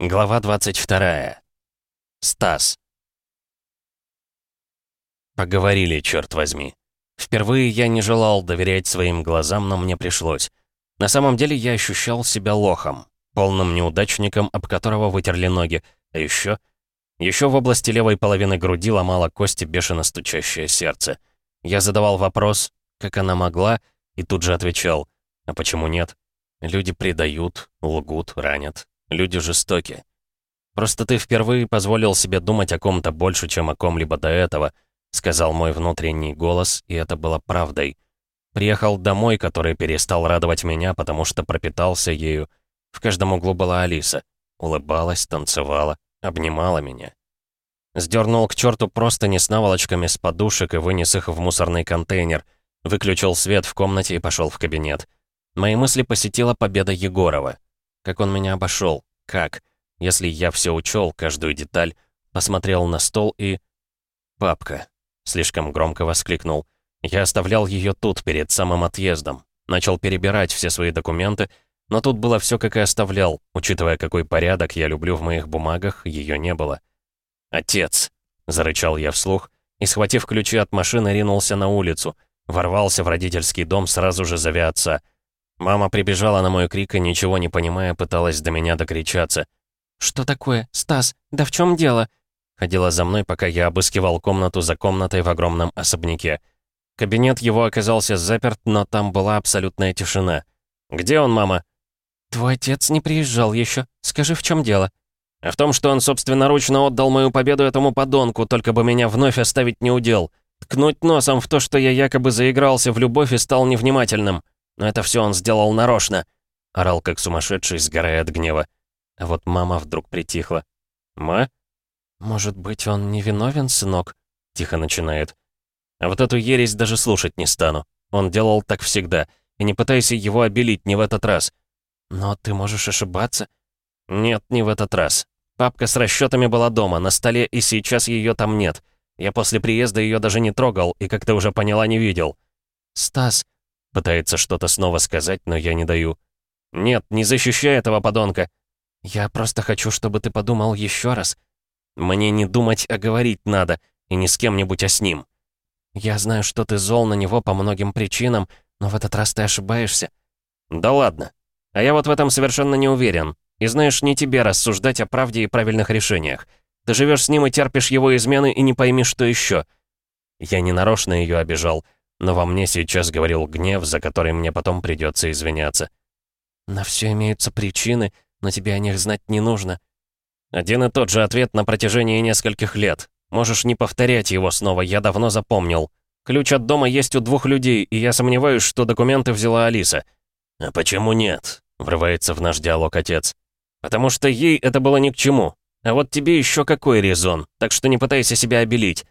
Глава 22. Стас. Поговорили, черт возьми. Впервые я не желал доверять своим глазам, но мне пришлось. На самом деле я ощущал себя лохом, полным неудачником, об которого вытерли ноги. А еще... Еще в области левой половины груди ломало кости бешено стучащее сердце. Я задавал вопрос, как она могла, и тут же отвечал, а почему нет? Люди предают, лгут, ранят, Люди жестоки. Просто ты впервые позволил себе думать о ком-то больше, чем о ком-либо до этого, сказал мой внутренний голос, и это было правдой. Приехал домой, который перестал радовать меня, потому что пропитался ею. В каждом углу была Алиса. Улыбалась, танцевала, обнимала меня. Сдернул к черту просто не с наволочками с подушек и вынес их в мусорный контейнер. Выключил свет в комнате и пошел в кабинет. Мои мысли посетила победа Егорова. Как он меня обошел? Как? Если я все учел, каждую деталь, посмотрел на стол и... «Папка!» — слишком громко воскликнул. Я оставлял ее тут, перед самым отъездом. Начал перебирать все свои документы, но тут было все, как и оставлял. Учитывая, какой порядок я люблю в моих бумагах, ее не было. «Отец!» — зарычал я вслух, и, схватив ключи от машины, ринулся на улицу. Ворвался в родительский дом, сразу же зовя отца — Мама прибежала на мой крик и, ничего не понимая, пыталась до меня докричаться. «Что такое? Стас, да в чем дело?» Ходила за мной, пока я обыскивал комнату за комнатой в огромном особняке. Кабинет его оказался заперт, но там была абсолютная тишина. «Где он, мама?» «Твой отец не приезжал еще. Скажи, в чем дело?» «А в том, что он собственноручно отдал мою победу этому подонку, только бы меня вновь оставить не удел. Ткнуть носом в то, что я якобы заигрался в любовь и стал невнимательным. Но это все он сделал нарочно!» Орал как сумасшедший, сгорая от гнева. А вот мама вдруг притихла. «Ма?» «Может быть, он невиновен, сынок?» Тихо начинает. «А вот эту ересь даже слушать не стану. Он делал так всегда. И не пытайся его обелить, не в этот раз». «Но ты можешь ошибаться?» «Нет, не в этот раз. Папка с расчетами была дома, на столе, и сейчас ее там нет. Я после приезда ее даже не трогал, и, как ты уже поняла, не видел». «Стас, Пытается что-то снова сказать, но я не даю. «Нет, не защищай этого подонка!» «Я просто хочу, чтобы ты подумал еще раз. Мне не думать, а говорить надо, и не с кем-нибудь, а с ним. Я знаю, что ты зол на него по многим причинам, но в этот раз ты ошибаешься». «Да ладно. А я вот в этом совершенно не уверен. И знаешь, не тебе рассуждать о правде и правильных решениях. Ты живешь с ним и терпишь его измены, и не пойми, что еще. Я не нарочно ее обижал но во мне сейчас говорил гнев, за который мне потом придется извиняться. «На все имеются причины, но тебе о них знать не нужно». Один и тот же ответ на протяжении нескольких лет. Можешь не повторять его снова, я давно запомнил. Ключ от дома есть у двух людей, и я сомневаюсь, что документы взяла Алиса. «А почему нет?» — врывается в наш диалог отец. «Потому что ей это было ни к чему. А вот тебе еще какой резон, так что не пытайся себя обелить.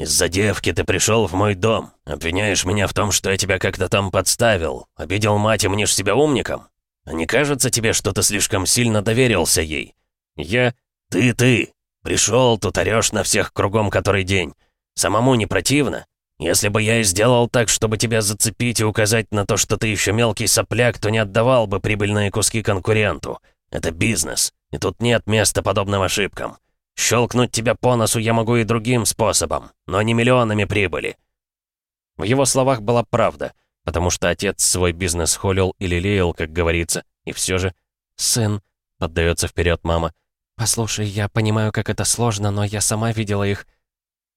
«Из-за девки ты пришел в мой дом. Обвиняешь меня в том, что я тебя как-то там подставил. Обидел мать и мнешь себя умником? А не кажется тебе, что ты слишком сильно доверился ей? Я... Ты-ты. Пришел, тут орешь на всех кругом который день. Самому не противно? Если бы я и сделал так, чтобы тебя зацепить и указать на то, что ты еще мелкий сопляк, то не отдавал бы прибыльные куски конкуренту. Это бизнес, и тут нет места подобным ошибкам. Щелкнуть тебя по носу я могу и другим способом, но не миллионами прибыли». В его словах была правда, потому что отец свой бизнес холил и лелеял, как говорится, и все же «Сын», — поддается вперед мама, «послушай, я понимаю, как это сложно, но я сама видела их».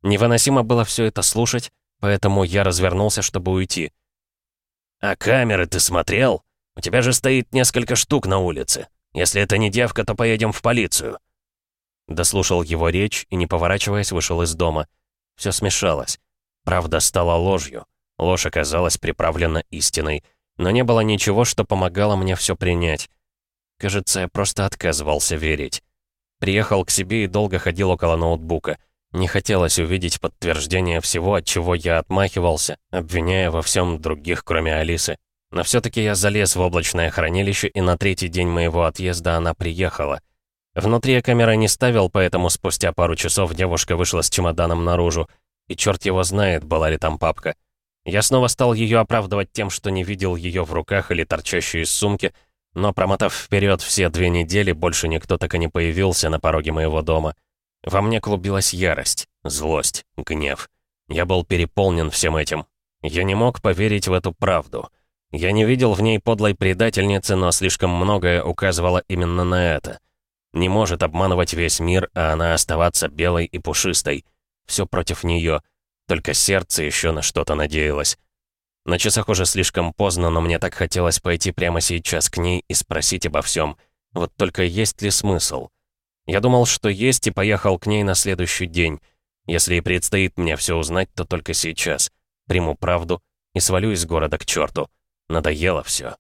Невыносимо было все это слушать, поэтому я развернулся, чтобы уйти. «А камеры ты смотрел? У тебя же стоит несколько штук на улице. Если это не девка, то поедем в полицию». Дослушал его речь и, не поворачиваясь, вышел из дома. Все смешалось. Правда стала ложью. Ложь оказалась приправлена истиной. Но не было ничего, что помогало мне все принять. Кажется, я просто отказывался верить. Приехал к себе и долго ходил около ноутбука. Не хотелось увидеть подтверждение всего, от чего я отмахивался, обвиняя во всем других, кроме Алисы. Но все-таки я залез в облачное хранилище, и на третий день моего отъезда она приехала — Внутри я камеры не ставил, поэтому спустя пару часов девушка вышла с чемоданом наружу. И черт его знает, была ли там папка. Я снова стал ее оправдывать тем, что не видел ее в руках или торчащей из сумки, Но промотав вперед все две недели, больше никто так и не появился на пороге моего дома. Во мне клубилась ярость, злость, гнев. Я был переполнен всем этим. Я не мог поверить в эту правду. Я не видел в ней подлой предательницы, но слишком многое указывало именно на это. Не может обманывать весь мир, а она оставаться белой и пушистой. Все против нее. Только сердце еще на что-то надеялось. На часах уже слишком поздно, но мне так хотелось пойти прямо сейчас к ней и спросить обо всем. Вот только есть ли смысл? Я думал, что есть, и поехал к ней на следующий день. Если и предстоит мне все узнать, то только сейчас. Приму правду и свалю из города к черту. Надоело все.